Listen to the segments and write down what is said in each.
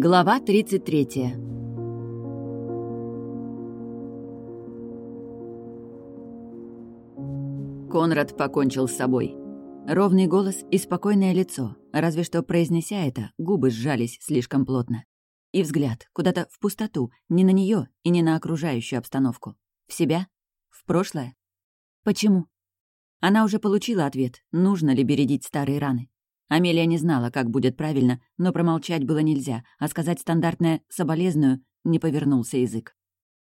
Глава 33 Конрад покончил с собой. Ровный голос и спокойное лицо, разве что произнеся это, губы сжались слишком плотно. И взгляд куда-то в пустоту, не на нее и не на окружающую обстановку. В себя? В прошлое? Почему? Она уже получила ответ, нужно ли бередить старые раны. Амелия не знала, как будет правильно, но промолчать было нельзя, а сказать стандартное «соболезную» не повернулся язык.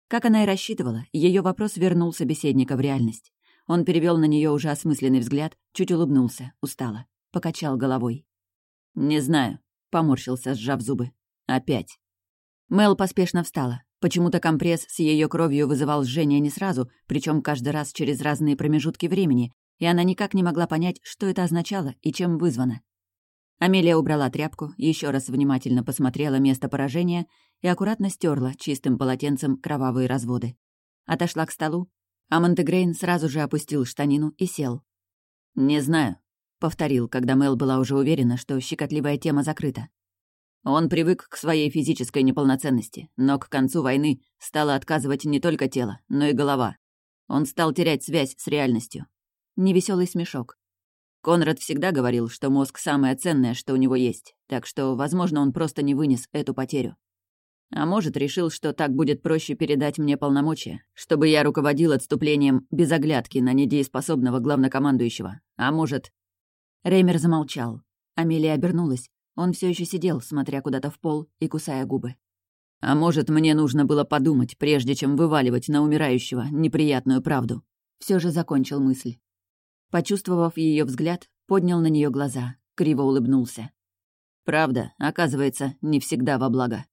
Как она и рассчитывала, ее вопрос вернул собеседника в реальность. Он перевел на нее уже осмысленный взгляд, чуть улыбнулся, устало, покачал головой. «Не знаю», — поморщился, сжав зубы. «Опять». Мел поспешно встала. Почему-то компресс с ее кровью вызывал жжение не сразу, причем каждый раз через разные промежутки времени, и она никак не могла понять, что это означало и чем вызвано. Амелия убрала тряпку, еще раз внимательно посмотрела место поражения и аккуратно стерла чистым полотенцем кровавые разводы. Отошла к столу, а Монтегрейн сразу же опустил штанину и сел. «Не знаю», — повторил, когда Мел была уже уверена, что щекотливая тема закрыта. Он привык к своей физической неполноценности, но к концу войны стало отказывать не только тело, но и голова. Он стал терять связь с реальностью. Невеселый смешок. Конрад всегда говорил, что мозг самое ценное, что у него есть, так что, возможно, он просто не вынес эту потерю. А может, решил, что так будет проще передать мне полномочия, чтобы я руководил отступлением без оглядки на недееспособного главнокомандующего. А может... Реймер замолчал. Амелия обернулась. Он все еще сидел, смотря куда-то в пол и кусая губы. А может, мне нужно было подумать, прежде чем вываливать на умирающего неприятную правду. Все же закончил мысль. Почувствовав ее взгляд, поднял на нее глаза, криво улыбнулся. Правда, оказывается, не всегда во благо.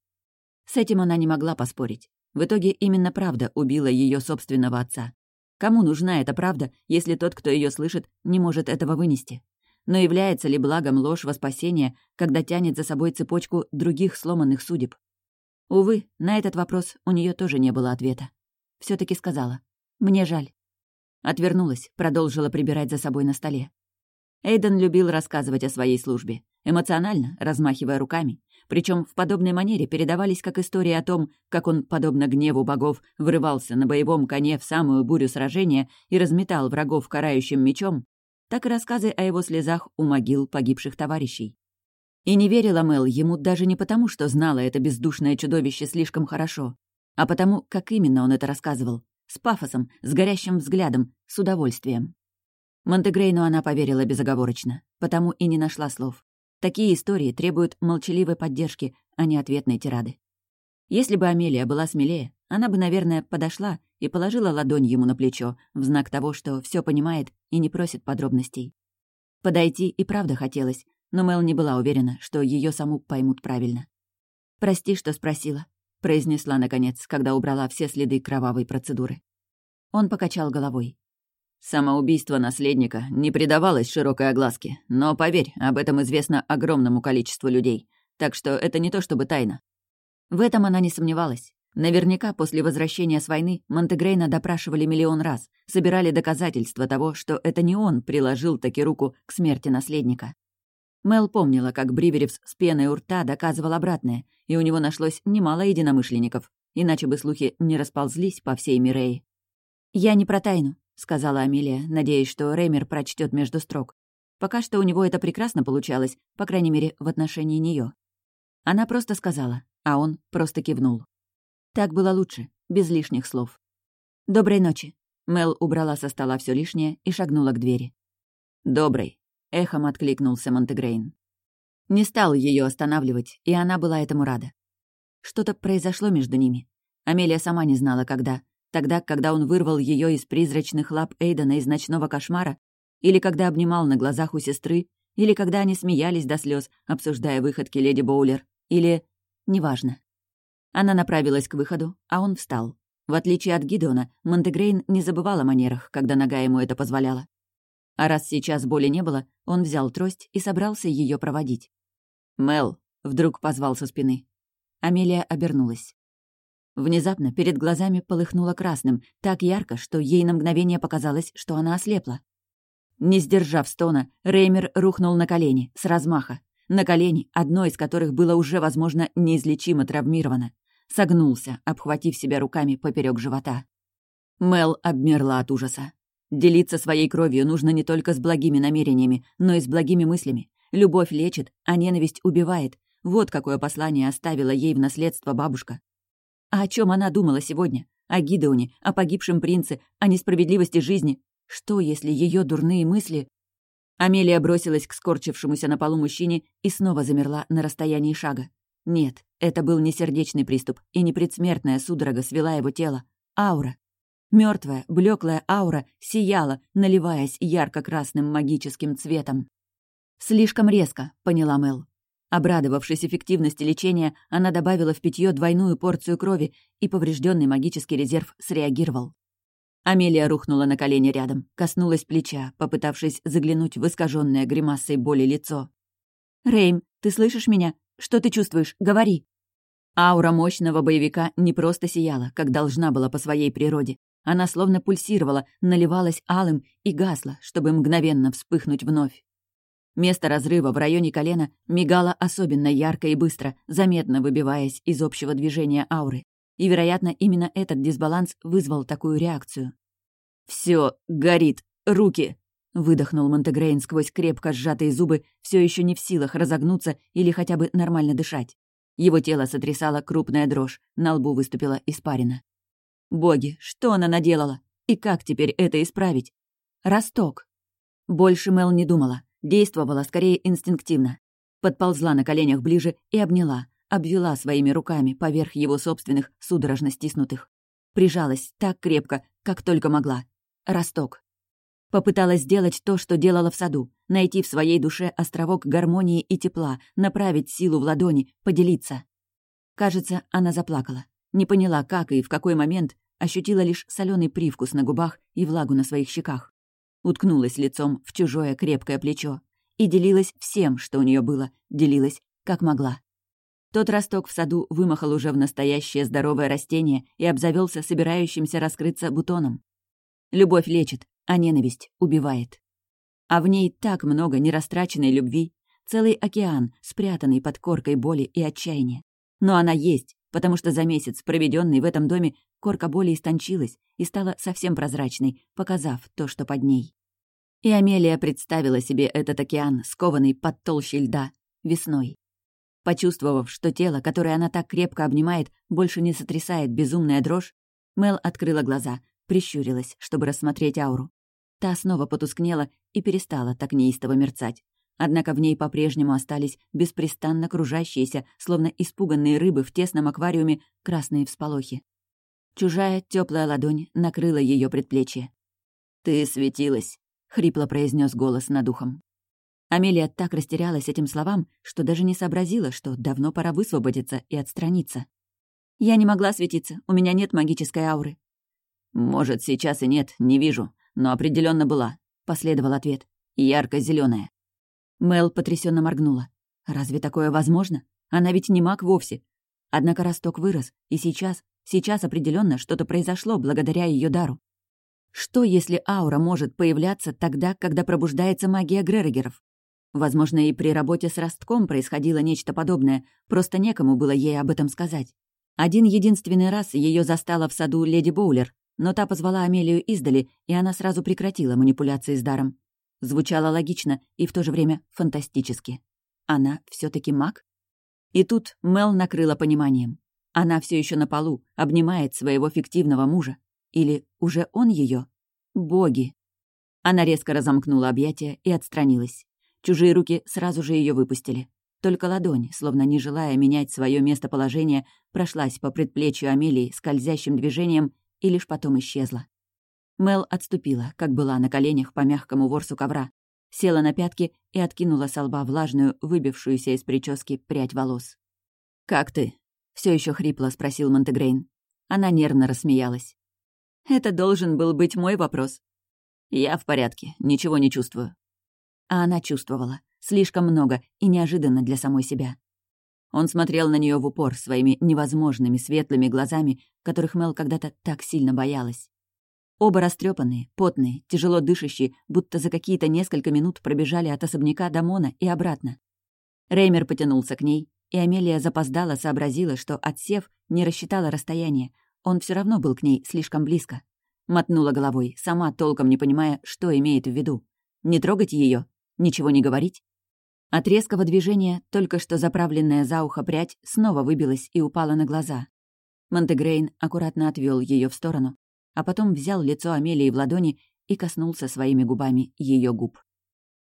С этим она не могла поспорить. В итоге именно правда убила ее собственного отца. Кому нужна эта правда, если тот, кто ее слышит, не может этого вынести? Но является ли благом ложь во спасение, когда тянет за собой цепочку других сломанных судеб? Увы, на этот вопрос у нее тоже не было ответа. все таки сказала. «Мне жаль». Отвернулась, продолжила прибирать за собой на столе. Эйден любил рассказывать о своей службе, эмоционально, размахивая руками. Причем в подобной манере передавались как истории о том, как он, подобно гневу богов, врывался на боевом коне в самую бурю сражения и разметал врагов карающим мечом, так и рассказы о его слезах у могил погибших товарищей. И не верила Мел ему даже не потому, что знала это бездушное чудовище слишком хорошо, а потому, как именно он это рассказывал, с пафосом, с горящим взглядом, с удовольствием. Монтегрейну она поверила безоговорочно, потому и не нашла слов. Такие истории требуют молчаливой поддержки, а не ответной тирады. Если бы Амелия была смелее, она бы, наверное, подошла и положила ладонь ему на плечо в знак того, что все понимает и не просит подробностей. Подойти и правда хотелось, но Мел не была уверена, что ее саму поймут правильно. «Прости, что спросила», произнесла, наконец, когда убрала все следы кровавой процедуры. Он покачал головой. Самоубийство наследника не придавалось широкой огласке, но, поверь, об этом известно огромному количеству людей, так что это не то чтобы тайна. В этом она не сомневалась. Наверняка после возвращения с войны Монтегрейна допрашивали миллион раз, собирали доказательства того, что это не он приложил таки руку к смерти наследника. Мел помнила, как Бриверевс с пеной у рта доказывал обратное, и у него нашлось немало единомышленников, иначе бы слухи не расползлись по всей Мирее. «Я не про тайну», — сказала Амелия, надеясь, что Реймер прочтет между строк. Пока что у него это прекрасно получалось, по крайней мере, в отношении нее. Она просто сказала, а он просто кивнул. Так было лучше, без лишних слов. «Доброй ночи». Мел убрала со стола все лишнее и шагнула к двери. «Доброй», эхом откликнулся Монтегрейн. Не стал ее останавливать, и она была этому рада. Что-то произошло между ними. Амелия сама не знала, когда. Тогда, когда он вырвал ее из призрачных лап Эйдена из ночного кошмара, или когда обнимал на глазах у сестры, или когда они смеялись до слез, обсуждая выходки леди Боулер, или... неважно. Она направилась к выходу, а он встал. В отличие от Гидеона, Монтегрейн не забывал о манерах, когда нога ему это позволяла. А раз сейчас боли не было, он взял трость и собрался ее проводить. «Мел!» — вдруг позвал со спины. Амелия обернулась. Внезапно перед глазами полыхнуло красным, так ярко, что ей на мгновение показалось, что она ослепла. Не сдержав стона, Реймер рухнул на колени, с размаха. На колени, одно из которых было уже, возможно, неизлечимо травмировано. Согнулся, обхватив себя руками поперек живота. Мел обмерла от ужаса. Делиться своей кровью нужно не только с благими намерениями, но и с благими мыслями. Любовь лечит, а ненависть убивает. Вот какое послание оставила ей в наследство бабушка. А о чем она думала сегодня? О Гидеоне, о погибшем принце, о несправедливости жизни. Что, если ее дурные мысли... Амелия бросилась к скорчившемуся на полу мужчине и снова замерла на расстоянии шага. Нет, это был не сердечный приступ и не предсмертная судорога свела его тело. Аура. Мертвая, блеклая аура сияла, наливаясь ярко-красным магическим цветом. «Слишком резко», — поняла Мел. Обрадовавшись эффективности лечения, она добавила в питье двойную порцию крови, и поврежденный магический резерв среагировал. Амелия рухнула на колени рядом, коснулась плеча, попытавшись заглянуть в искаженное гримасой боли лицо. «Рейм, ты слышишь меня? Что ты чувствуешь? Говори!» Аура мощного боевика не просто сияла, как должна была по своей природе. Она словно пульсировала, наливалась алым и гасла, чтобы мгновенно вспыхнуть вновь. Место разрыва в районе колена мигало особенно ярко и быстро, заметно выбиваясь из общего движения ауры. И, вероятно, именно этот дисбаланс вызвал такую реакцию. Все горит! Руки!» — выдохнул Монтегрейн сквозь крепко сжатые зубы, все еще не в силах разогнуться или хотя бы нормально дышать. Его тело сотрясало крупная дрожь, на лбу выступила испарина. Боги, что она наделала? И как теперь это исправить? Росток. Больше Мел не думала, действовала скорее инстинктивно. Подползла на коленях ближе и обняла, обвела своими руками поверх его собственных, судорожно стиснутых. Прижалась так крепко, как только могла. Росток. Попыталась сделать то, что делала в саду, найти в своей душе островок гармонии и тепла, направить силу в ладони, поделиться. Кажется, она заплакала. Не поняла, как и в какой момент, ощутила лишь соленый привкус на губах и влагу на своих щеках. Уткнулась лицом в чужое крепкое плечо и делилась всем, что у нее было, делилась, как могла. Тот росток в саду вымахал уже в настоящее здоровое растение и обзавелся собирающимся раскрыться бутоном. Любовь лечит, а ненависть убивает. А в ней так много нерастраченной любви, целый океан, спрятанный под коркой боли и отчаяния. Но она есть, потому что за месяц, проведенный в этом доме, корка боли истончилась и стала совсем прозрачной, показав то, что под ней. И Амелия представила себе этот океан, скованный под толщей льда, весной. Почувствовав, что тело, которое она так крепко обнимает, больше не сотрясает безумная дрожь, Мел открыла глаза, прищурилась, чтобы рассмотреть ауру. Та снова потускнела и перестала так неистово мерцать. Однако в ней по-прежнему остались беспрестанно кружащиеся, словно испуганные рыбы в тесном аквариуме, красные всполохи. Чужая теплая ладонь накрыла ее предплечье. «Ты светилась», — хрипло произнес голос над ухом. Амелия так растерялась этим словам, что даже не сообразила, что давно пора высвободиться и отстраниться. «Я не могла светиться, у меня нет магической ауры». «Может, сейчас и нет, не вижу, но определенно была», — последовал ответ. ярко зеленая Мел потрясенно моргнула. Разве такое возможно? Она ведь не маг вовсе. Однако росток вырос, и сейчас, сейчас определенно что-то произошло благодаря ее дару. Что, если аура может появляться тогда, когда пробуждается магия Грерогеров? Возможно, и при работе с ростком происходило нечто подобное, просто некому было ей об этом сказать. Один единственный раз ее застала в саду леди Боулер, но та позвала Амелию издали, и она сразу прекратила манипуляции с даром. Звучало логично и в то же время фантастически. Она все таки маг? И тут Мел накрыла пониманием. Она все еще на полу, обнимает своего фиктивного мужа. Или уже он ее? Боги! Она резко разомкнула объятия и отстранилась. Чужие руки сразу же ее выпустили. Только ладонь, словно не желая менять свое местоположение, прошлась по предплечью Амелии скользящим движением и лишь потом исчезла. Мел отступила, как была на коленях по мягкому ворсу ковра, села на пятки и откинула с лба влажную, выбившуюся из прически прядь волос. «Как ты?» — все еще хрипло спросил Монтегрейн. Она нервно рассмеялась. «Это должен был быть мой вопрос». «Я в порядке, ничего не чувствую». А она чувствовала. Слишком много и неожиданно для самой себя. Он смотрел на нее в упор своими невозможными светлыми глазами, которых Мел когда-то так сильно боялась. Оба растрепанные, потные, тяжело дышащие, будто за какие-то несколько минут пробежали от особняка до Мона и обратно. Реймер потянулся к ней, и Амелия запоздала, сообразила, что, отсев, не рассчитала расстояние. Он все равно был к ней слишком близко. Мотнула головой, сама толком не понимая, что имеет в виду. Не трогать ее, ничего не говорить. От резкого движения только что заправленная за ухо прядь снова выбилась и упала на глаза. Монтегрейн аккуратно отвел ее в сторону, а потом взял лицо Амелии в ладони и коснулся своими губами ее губ.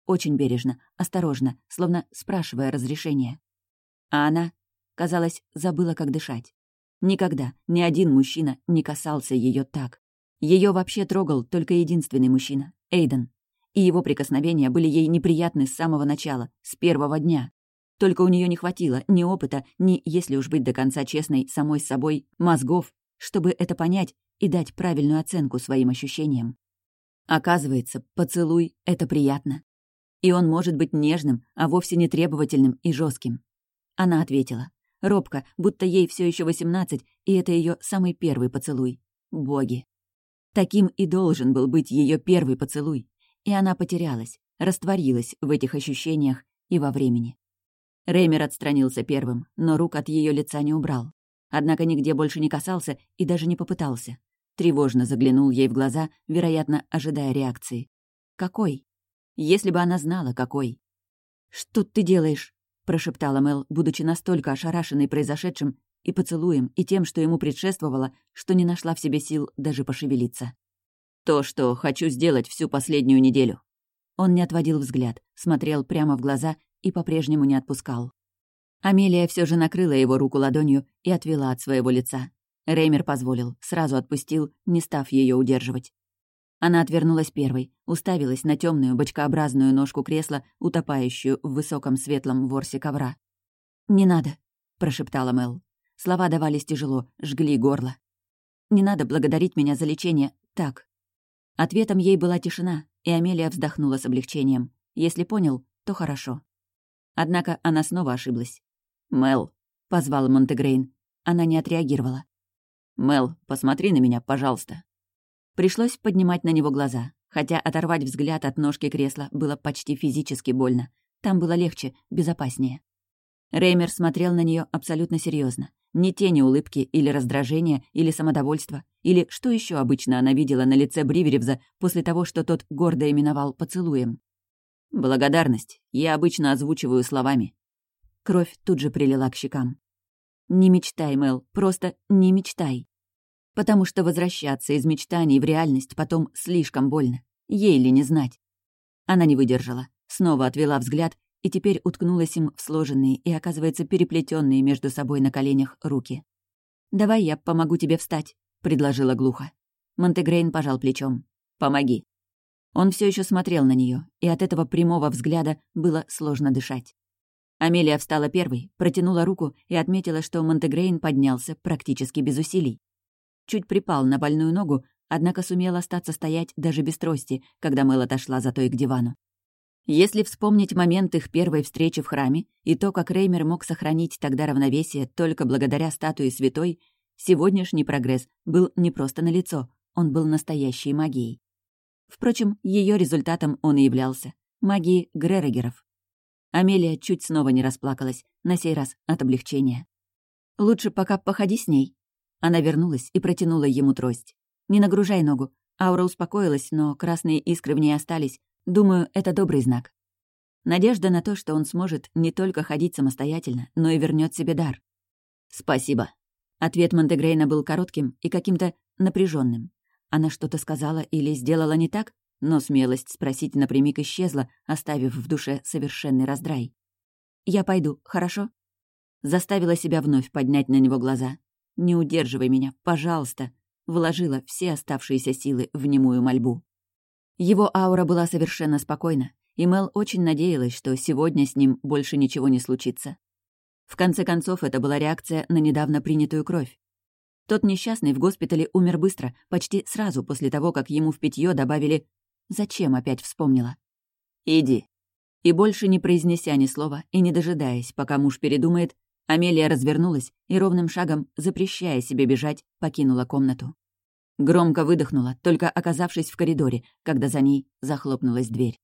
Очень бережно, осторожно, словно спрашивая разрешения. А она, казалось, забыла, как дышать. Никогда ни один мужчина не касался ее так. Ее вообще трогал только единственный мужчина — Эйден. И его прикосновения были ей неприятны с самого начала, с первого дня. Только у нее не хватило ни опыта, ни, если уж быть до конца честной, самой с собой, мозгов, чтобы это понять и дать правильную оценку своим ощущениям. Оказывается, поцелуй — это приятно. И он может быть нежным, а вовсе не требовательным и жестким. Она ответила. Робко, будто ей все еще восемнадцать, и это ее самый первый поцелуй. Боги. Таким и должен был быть ее первый поцелуй. И она потерялась, растворилась в этих ощущениях и во времени. Реймер отстранился первым, но рук от ее лица не убрал. Однако нигде больше не касался и даже не попытался. Тревожно заглянул ей в глаза, вероятно, ожидая реакции. Какой? Если бы она знала, какой. «Что ты делаешь?» прошептала Мел, будучи настолько ошарашенной произошедшим и поцелуем, и тем, что ему предшествовало, что не нашла в себе сил даже пошевелиться. «То, что хочу сделать всю последнюю неделю». Он не отводил взгляд, смотрел прямо в глаза и по-прежнему не отпускал. Амелия все же накрыла его руку ладонью и отвела от своего лица. Реймер позволил, сразу отпустил, не став ее удерживать. Она отвернулась первой, уставилась на темную бочкообразную ножку кресла, утопающую в высоком светлом ворсе ковра. «Не надо», — прошептала Мел. Слова давались тяжело, жгли горло. «Не надо благодарить меня за лечение. Так». Ответом ей была тишина, и Амелия вздохнула с облегчением. Если понял, то хорошо. Однако она снова ошиблась. «Мел», — позвал Монтегрейн. Она не отреагировала. «Мел, посмотри на меня, пожалуйста». Пришлось поднимать на него глаза, хотя оторвать взгляд от ножки кресла было почти физически больно. Там было легче, безопаснее. Реймер смотрел на нее абсолютно серьезно. Ни тени улыбки или раздражения, или самодовольства, или что еще обычно она видела на лице Бриверевза после того, что тот гордо именовал поцелуем. «Благодарность. Я обычно озвучиваю словами». Кровь тут же прилила к щекам. «Не мечтай, Мел, просто не мечтай потому что возвращаться из мечтаний в реальность потом слишком больно. Ей ли не знать? Она не выдержала, снова отвела взгляд и теперь уткнулась им в сложенные и, оказывается, переплетенные между собой на коленях руки. «Давай я помогу тебе встать», — предложила глухо. Монтегрейн пожал плечом. «Помоги». Он все еще смотрел на нее, и от этого прямого взгляда было сложно дышать. Амелия встала первой, протянула руку и отметила, что Монтегрейн поднялся практически без усилий чуть припал на больную ногу, однако сумел остаться стоять даже без трости, когда Мэл отошла за той к дивану. Если вспомнить момент их первой встречи в храме и то, как Реймер мог сохранить тогда равновесие только благодаря статуе святой, сегодняшний прогресс был не просто налицо, он был настоящей магией. Впрочем, ее результатом он и являлся — магией Грерогеров. Амелия чуть снова не расплакалась, на сей раз от облегчения. «Лучше пока походи с ней», она вернулась и протянула ему трость. «Не нагружай ногу». Аура успокоилась, но красные искры в ней остались. Думаю, это добрый знак. Надежда на то, что он сможет не только ходить самостоятельно, но и вернет себе дар. «Спасибо». Ответ Монтегрейна был коротким и каким-то напряженным. Она что-то сказала или сделала не так, но смелость спросить напрямик исчезла, оставив в душе совершенный раздрай. «Я пойду, хорошо?» Заставила себя вновь поднять на него глаза. «Не удерживай меня, пожалуйста», вложила все оставшиеся силы в немую мольбу. Его аура была совершенно спокойна, и Мел очень надеялась, что сегодня с ним больше ничего не случится. В конце концов, это была реакция на недавно принятую кровь. Тот несчастный в госпитале умер быстро, почти сразу после того, как ему в питье добавили «Зачем?» опять вспомнила. «Иди». И больше не произнеся ни слова и не дожидаясь, пока муж передумает, Амелия развернулась и ровным шагом, запрещая себе бежать, покинула комнату. Громко выдохнула, только оказавшись в коридоре, когда за ней захлопнулась дверь.